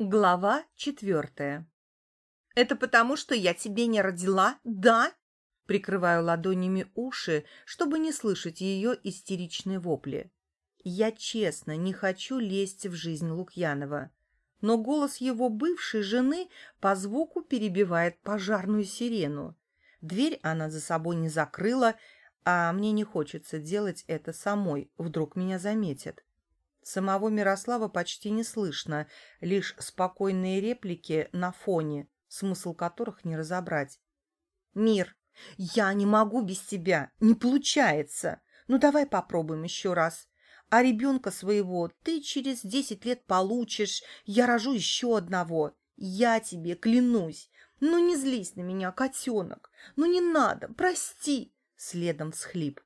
Глава четвертая. «Это потому, что я тебе не родила, да?» Прикрываю ладонями уши, чтобы не слышать ее истеричные вопли. Я честно не хочу лезть в жизнь Лукьянова, но голос его бывшей жены по звуку перебивает пожарную сирену. Дверь она за собой не закрыла, а мне не хочется делать это самой, вдруг меня заметят. Самого Мирослава почти не слышно, лишь спокойные реплики на фоне, смысл которых не разобрать. «Мир, я не могу без тебя, не получается. Ну давай попробуем еще раз. А ребенка своего ты через десять лет получишь, я рожу еще одного. Я тебе клянусь. Ну не злись на меня, котенок. Ну не надо, прости!» Следом всхлип.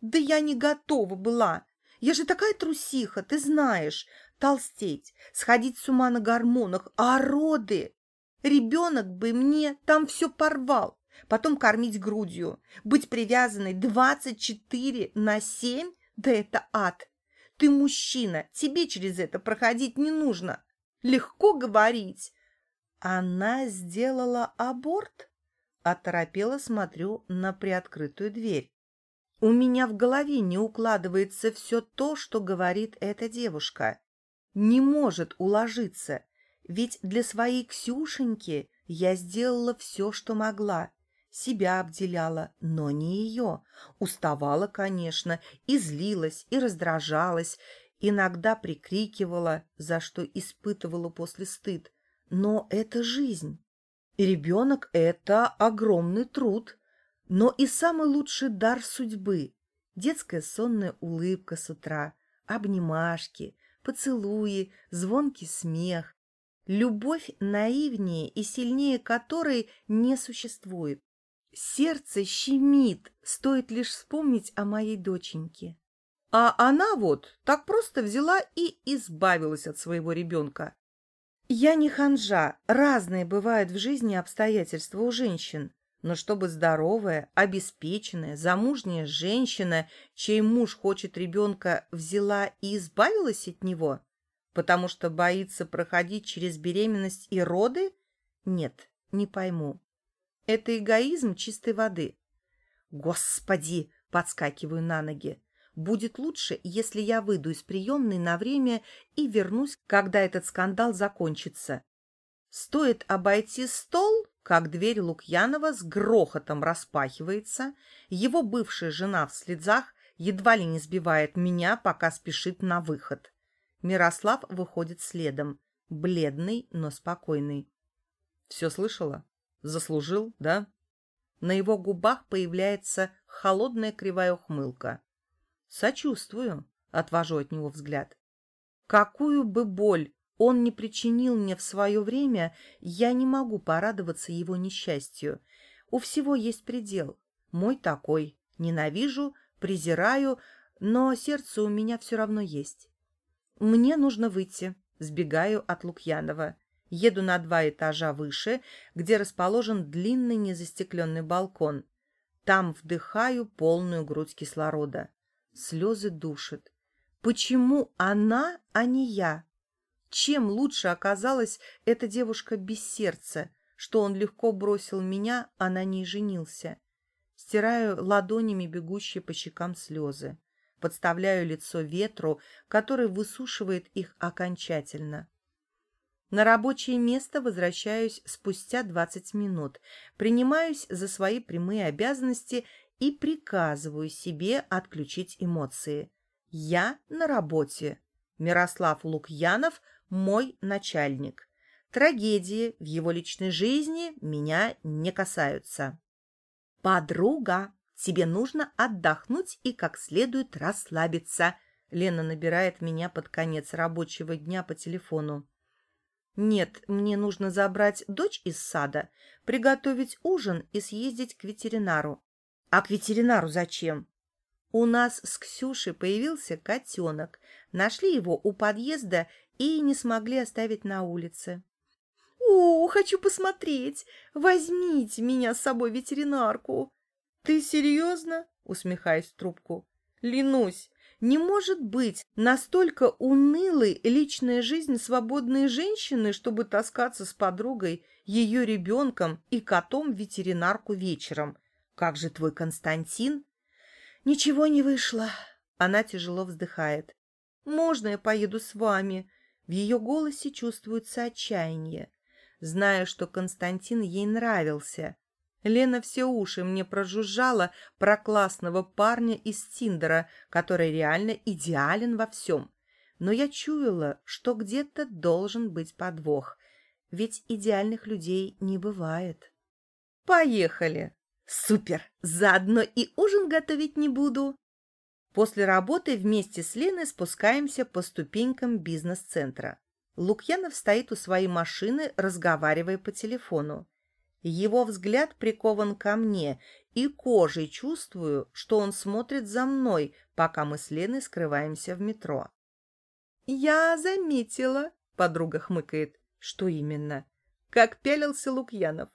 «Да я не готова была. Я же такая трусиха, ты знаешь. Толстеть, сходить с ума на гормонах, а роды? Ребенок бы мне там все порвал. Потом кормить грудью, быть привязанной 24 на 7, да это ад. Ты мужчина, тебе через это проходить не нужно. Легко говорить. Она сделала аборт? Оторопела смотрю на приоткрытую дверь. У меня в голове не укладывается все то, что говорит эта девушка. Не может уложиться, ведь для своей Ксюшеньки я сделала все, что могла. Себя обделяла, но не ее. Уставала, конечно, и злилась, и раздражалась, иногда прикрикивала, за что испытывала после стыд. Но это жизнь. Ребенок — это огромный труд но и самый лучший дар судьбы — детская сонная улыбка с утра, обнимашки, поцелуи, звонкий смех, любовь наивнее и сильнее которой не существует. Сердце щемит, стоит лишь вспомнить о моей доченьке. А она вот так просто взяла и избавилась от своего ребенка. Я не ханжа, разные бывают в жизни обстоятельства у женщин. Но чтобы здоровая, обеспеченная, замужняя женщина, чей муж хочет ребенка, взяла и избавилась от него, потому что боится проходить через беременность и роды? Нет, не пойму. Это эгоизм чистой воды. Господи, подскакиваю на ноги. Будет лучше, если я выйду из приемной на время и вернусь, когда этот скандал закончится. Стоит обойти стол, как дверь Лукьянова с грохотом распахивается, его бывшая жена в слезах едва ли не сбивает меня, пока спешит на выход. Мирослав выходит следом, бледный, но спокойный. «Все слышала? Заслужил, да?» На его губах появляется холодная кривая ухмылка. «Сочувствую», — отвожу от него взгляд. «Какую бы боль он не причинил мне в свое время, я не могу порадоваться его несчастью. У всего есть предел. Мой такой. Ненавижу, презираю, но сердце у меня все равно есть. Мне нужно выйти. Сбегаю от Лукьянова. Еду на два этажа выше, где расположен длинный незастекленный балкон. Там вдыхаю полную грудь кислорода. Слезы душат. Почему она, а не я? Чем лучше оказалась эта девушка без сердца, что он легко бросил меня, а на ней женился. Стираю ладонями бегущие по щекам слезы. Подставляю лицо ветру, который высушивает их окончательно. На рабочее место возвращаюсь спустя двадцать минут, принимаюсь за свои прямые обязанности и приказываю себе отключить эмоции. Я на работе. Мирослав Лукьянов – мой начальник. Трагедии в его личной жизни меня не касаются. «Подруга, тебе нужно отдохнуть и как следует расслабиться», Лена набирает меня под конец рабочего дня по телефону. «Нет, мне нужно забрать дочь из сада, приготовить ужин и съездить к ветеринару». «А к ветеринару зачем?» «У нас с Ксюшей появился котенок. Нашли его у подъезда и не смогли оставить на улице. «О, хочу посмотреть! Возьмите меня с собой ветеринарку!» «Ты серьезно?» — усмехаясь в трубку. «Ленусь, Не может быть настолько унылой личная жизнь свободной женщины, чтобы таскаться с подругой, ее ребенком и котом в ветеринарку вечером. Как же твой Константин? Ничего не вышло. Она тяжело вздыхает. Можно я поеду с вами? В ее голосе чувствуется отчаяние. Зная, что Константин ей нравился, Лена все уши мне прожужжала про классного парня из Тиндера, который реально идеален во всем. Но я чуяла, что где-то должен быть подвох, ведь идеальных людей не бывает. «Поехали!» «Супер! Заодно и ужин готовить не буду!» После работы вместе с Леной спускаемся по ступенькам бизнес-центра. Лукьянов стоит у своей машины, разговаривая по телефону. Его взгляд прикован ко мне, и кожей чувствую, что он смотрит за мной, пока мы с Леной скрываемся в метро. «Я заметила», — подруга хмыкает. «Что именно?» «Как пялился Лукьянов.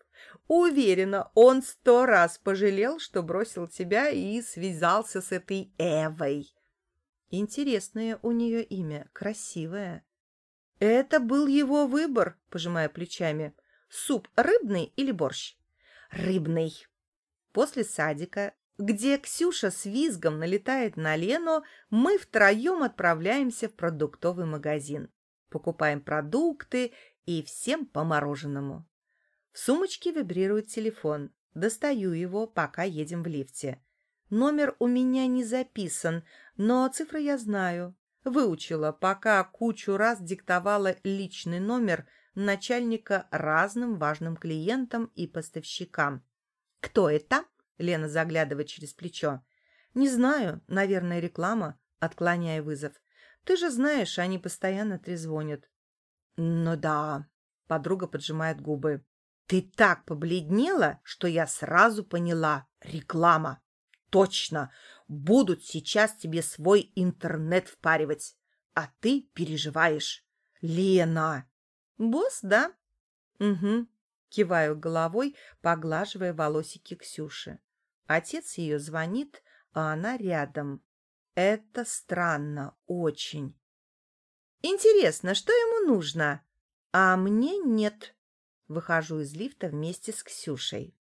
Уверена, он сто раз пожалел, что бросил тебя и связался с этой Эвой». Интересное у нее имя, красивое. «Это был его выбор», — пожимая плечами. Суп рыбный или борщ? Рыбный. После садика, где Ксюша с визгом налетает на Лену, мы втроем отправляемся в продуктовый магазин. Покупаем продукты и всем по мороженому. В сумочке вибрирует телефон. Достаю его, пока едем в лифте. Номер у меня не записан, но цифры я знаю. Выучила, пока кучу раз диктовала личный номер – начальника разным важным клиентам и поставщикам. «Кто это?» — Лена заглядывает через плечо. «Не знаю, наверное, реклама», — отклоняя вызов. «Ты же знаешь, они постоянно трезвонят». «Ну да», — подруга поджимает губы. «Ты так побледнела, что я сразу поняла. Реклама. Точно. Будут сейчас тебе свой интернет впаривать. А ты переживаешь. Лена!» «Босс, да?» «Угу», — киваю головой, поглаживая волосики Ксюши. Отец ее звонит, а она рядом. Это странно, очень. «Интересно, что ему нужно?» «А мне нет». Выхожу из лифта вместе с Ксюшей.